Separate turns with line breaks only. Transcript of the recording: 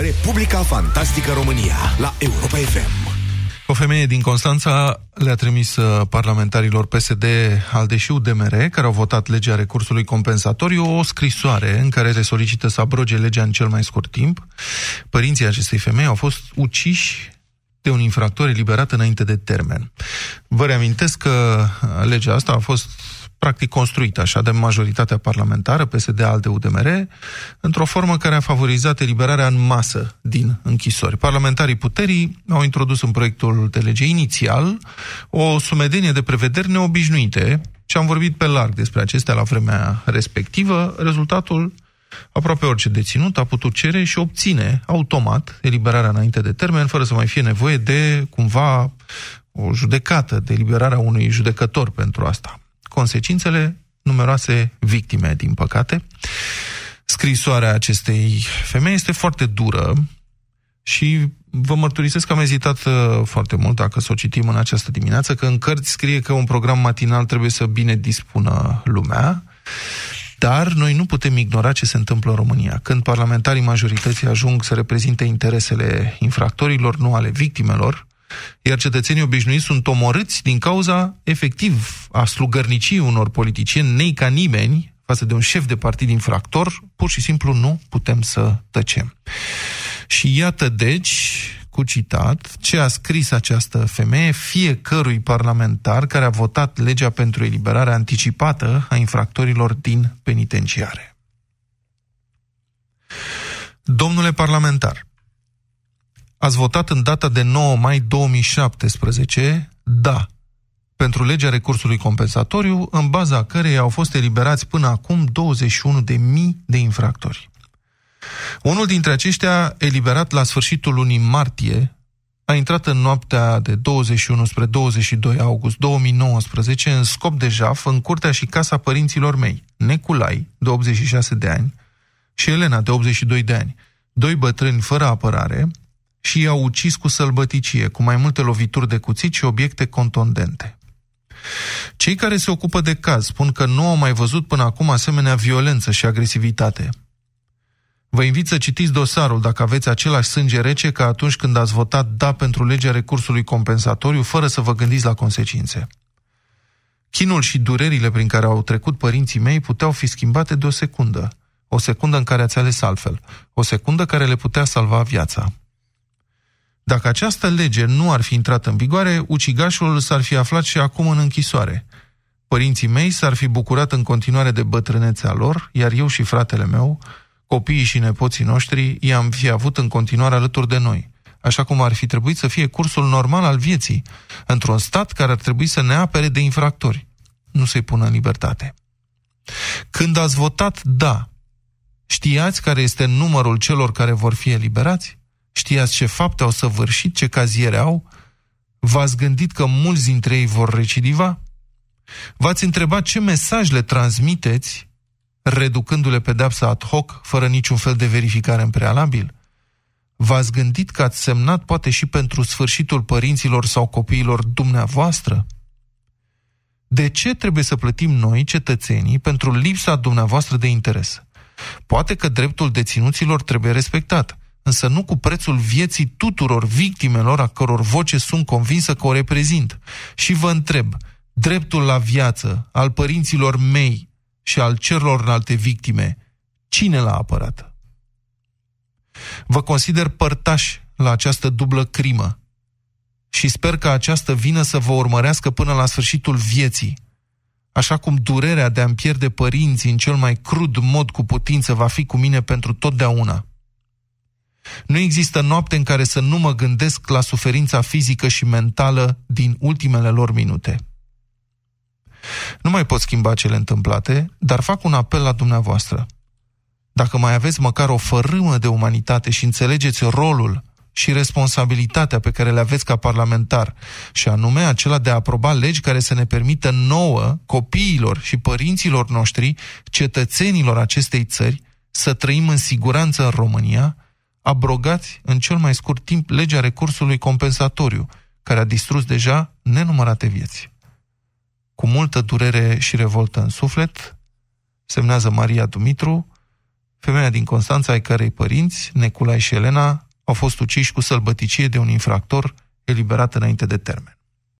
Republica Fantastică România la Europa FM.
O femeie din Constanța le-a trimis uh, parlamentarilor PSD, ALDE și UDMR, care au votat legea recursului compensatoriu, o scrisoare în care le solicită să abroge legea în cel mai scurt timp. Părinții acestei femei au fost uciși de un infractor eliberat înainte de termen. Vă reamintesc că legea asta a fost practic construită așa de majoritatea parlamentară, PSD, ALDE, UDMR, într-o formă care a favorizat eliberarea în masă din închisori. Parlamentarii puterii au introdus în proiectul de lege inițial o sumedenie de prevederi neobișnuite și am vorbit pe larg despre acestea la vremea respectivă. Rezultatul Aproape orice deținut a putut cere și obține automat eliberarea înainte de termen, fără să mai fie nevoie de cumva o judecată, de eliberarea unui judecător pentru asta consecințele numeroase victime, din păcate. Scrisoarea acestei femei este foarte dură și vă mărturisesc că am ezitat uh, foarte mult dacă să o citim în această dimineață, că în cărți scrie că un program matinal trebuie să bine dispună lumea, dar noi nu putem ignora ce se întâmplă în România. Când parlamentarii majorității ajung să reprezinte interesele infractorilor, nu ale victimelor, iar cetățenii obișnuiți sunt omorâți din cauza, efectiv, a slugărnicii unor politicieni, nei ca nimeni, față de un șef de partid infractor, pur și simplu nu putem să tăcem. Și iată, deci, cu citat, ce a scris această femeie fiecărui parlamentar care a votat legea pentru eliberarea anticipată a infractorilor din penitenciare. Domnule parlamentar, ați votat în data de 9 mai 2017 da. Pentru legea recursului compensatoriu, în baza cărei au fost eliberați până acum 21.000 de infractori. Unul dintre aceștia, eliberat la sfârșitul lunii martie, a intrat în noaptea de 21 spre 22 august 2019 în scop de jaf în curtea și casa părinților mei, Neculai, de 86 de ani, și Elena, de 82 de ani, doi bătrâni fără apărare, și i-au ucis cu sălbăticie, cu mai multe lovituri de cuțit și obiecte contondente. Cei care se ocupă de caz spun că nu au mai văzut până acum asemenea violență și agresivitate. Vă invit să citiți dosarul dacă aveți același sânge rece ca atunci când ați votat da pentru legea recursului compensatoriu fără să vă gândiți la consecințe. Chinul și durerile prin care au trecut părinții mei puteau fi schimbate de o secundă. O secundă în care ați ales altfel. O secundă care le putea salva viața. Dacă această lege nu ar fi intrat în vigoare, ucigașul s-ar fi aflat și acum în închisoare. Părinții mei s-ar fi bucurat în continuare de bătrânețea lor, iar eu și fratele meu, copiii și nepoții noștri, i-am fi avut în continuare alături de noi, așa cum ar fi trebuit să fie cursul normal al vieții, într-un stat care ar trebui să ne apere de infractori, nu să-i pună în libertate. Când ați votat da, știați care este numărul celor care vor fi eliberați? Știați ce fapte au săvârșit, ce caziere au? V-ați gândit că mulți dintre ei vor recidiva? V-ați întrebat ce mesaj le transmiteți, reducându-le pedepsa ad hoc, fără niciun fel de verificare în prealabil? V-ați gândit că ați semnat poate și pentru sfârșitul părinților sau copiilor dumneavoastră? De ce trebuie să plătim noi, cetățenii, pentru lipsa dumneavoastră de interes? Poate că dreptul deținuților trebuie respectat, însă nu cu prețul vieții tuturor victimelor a căror voce sunt convinsă că o reprezint. Și vă întreb, dreptul la viață al părinților mei și al celorlalte victime, cine l-a apărat? Vă consider părtași la această dublă crimă și sper că această vină să vă urmărească până la sfârșitul vieții, așa cum durerea de a-mi pierde părinții în cel mai crud mod cu putință va fi cu mine pentru totdeauna. Nu există noapte în care să nu mă gândesc la suferința fizică și mentală din ultimele lor minute. Nu mai pot schimba cele întâmplate, dar fac un apel la dumneavoastră. Dacă mai aveți măcar o fărâmă de umanitate și înțelegeți rolul și responsabilitatea pe care le aveți ca parlamentar, și anume acela de a aproba legi care să ne permită nouă, copiilor și părinților noștri, cetățenilor acestei țări, să trăim în siguranță în România, abrogați în cel mai scurt timp legea recursului compensatoriu, care a distrus deja nenumărate vieți. Cu multă durere și revoltă în suflet, semnează Maria Dumitru, femeia din Constanța, ai cărei părinți, Neculai și Elena, au fost uciși cu sălbăticie de un infractor eliberat înainte de termen.